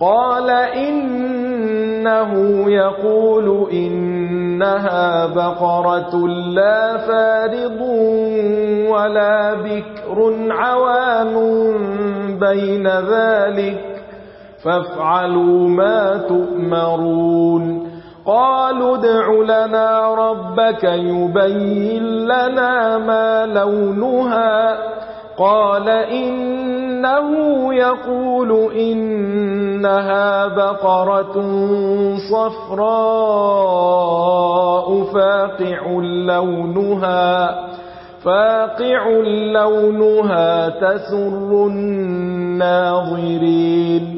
قال إنه يقول إنها بقرة لا فارض ولا بكر عوام بين ذلك فافعلوا ما تؤمرون. قالوا ادع لنا ربك يبين لنا ما لونها. قال إن إنه يقول إنها بقرة صفراء فاقع لونها فاقع لونها تسر الناظرين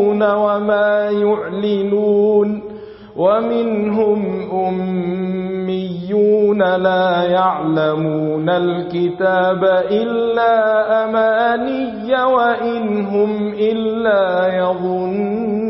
يسرون وما يعلنون ومنهم أميون لا يعلمون الكتاب إلا أماني وَإِنْ هُمْ إلا يظنون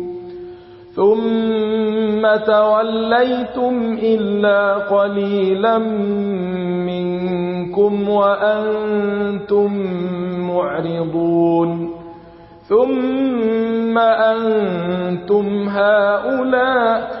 ثم توليتم إلا قليلا منكم وأنتم معرضون ثم أنتم هؤلاء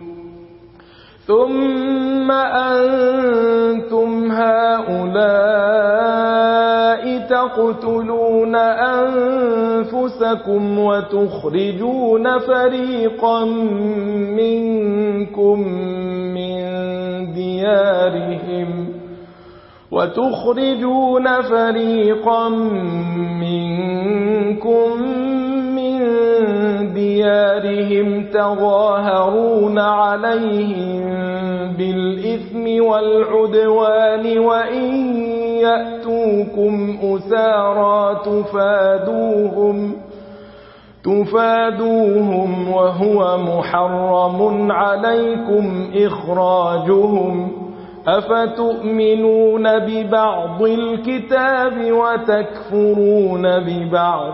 ثم أنتم هؤلاء تقتلون أنفسكم وتخرجون فريقا منكم من ديارهم وتخرجون فريقا منكم من ديارهم تظاهرون عليهم بالإثم والعدوان وإن يأتوكم أُسَارَى تفادوهم تفادوهم وهو محرم عليكم إخراجهم أفتؤمنون ببعض الكتاب وتكفرون ببعض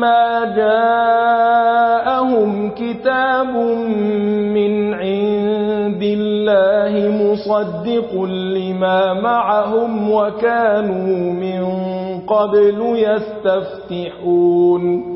مَا جاءهم كتاب من عند الله مصدق لما معهم وكانوا من قبل يستفتحون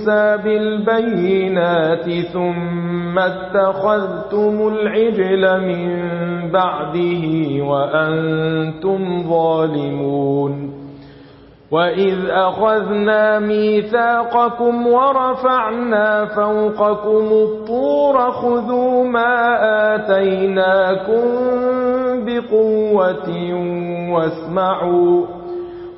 موسى بالبينات ثم اتخذتم العجل من بعده وأنتم ظالمون وَإِذْ أَخَذْنَا مِيثَاقَكُمْ وَرَفَعْنَا فَوْقَكُمُ الطُّورَ خُذُوا مَا آتَيْنَاكُمْ بِقُوَّةٍ وَاسْمَعُوا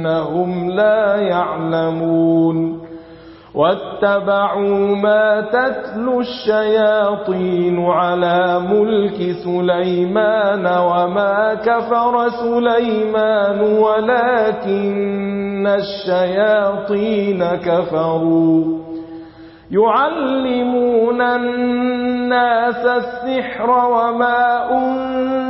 إنهم لا يعلمون واتبعوا ما تتلو الشياطين على ملك سليمان وما كفر سليمان ولكن الشياطين كفروا يعلمون الناس السحر وما أنزلوا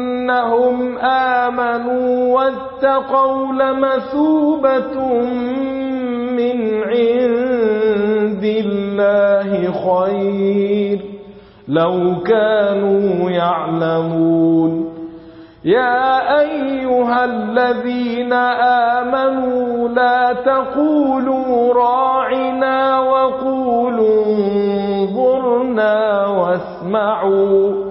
أنهم آمنوا واتقوا لمثوبة من عند الله خير لو كانوا يعلمون. يا أيها الذين آمنوا لا تقولوا راعنا وقولوا انظرنا واسمعوا.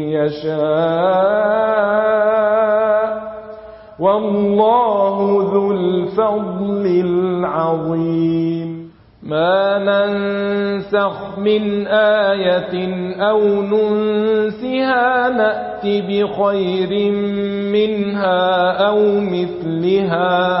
يشاء. والله ذو الفضل العظيم. ما ننسخ من آية أو ننسها نأت بخير منها أو مثلها.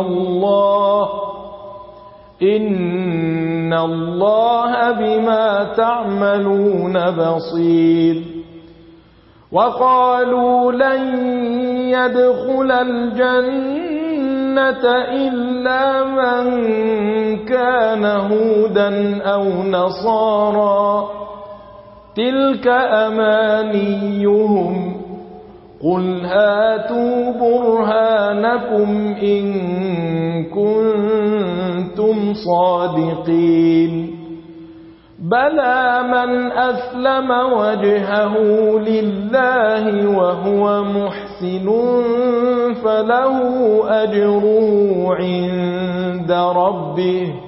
الله. إن الله بما تعملون بصير. وقالوا لن يدخل الجنة إلا من كان هودا أو نصارا تلك أمانيهم قل هاتوا برهانكم إن كنتم صادقين بلى من أسلم وجهه لله وهو محسن فله أجره عند ربه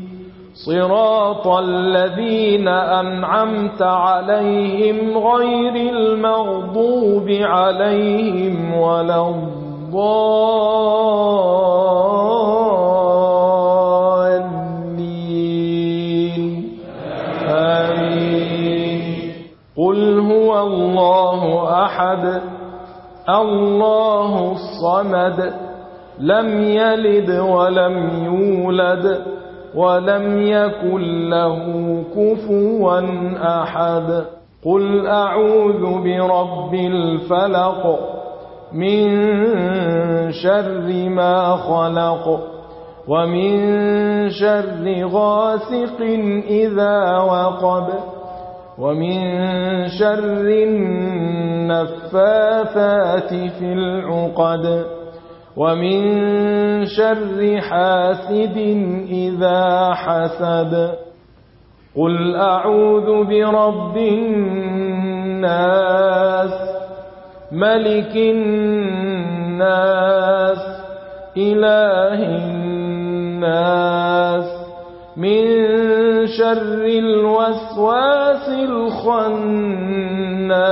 صراط الذين أنعمت عليهم غير المغضوب عليهم ولا الضالين. آمين. قل هو الله أحد. الله الصمد. لم يلد ولم يولد. ولم يكن له كفوا أحد. قل أعوذ برب الفلق من شر ما خلق ومن شر غاسق إذا وقب ومن شر النفاثات في العقد. ومن شر حاسد إذا حسد قل أعوذ برب الناس ملك الناس إله الناس من شر الوسواس الخناس